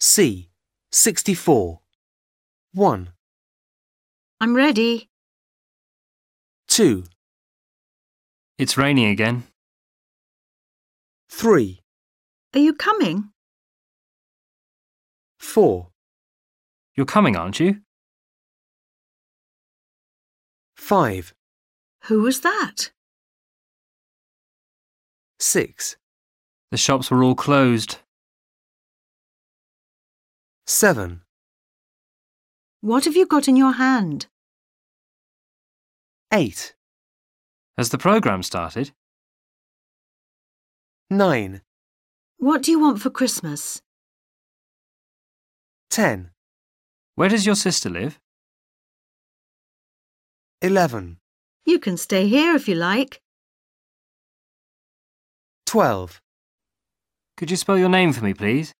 C. 64. 1, I'm ready. 2, It's raining again. 3, Are you coming? 4, You're coming, aren't you? 5, Who was that? 6, The shops were all closed. 7, What have you got in your hand? 8, Has the programme started? 9, What do you want for Christmas? 10, Where does your sister live? 11, You can stay here if you like. 12. Could you spell your name for me, please?